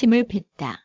침을 뱉다.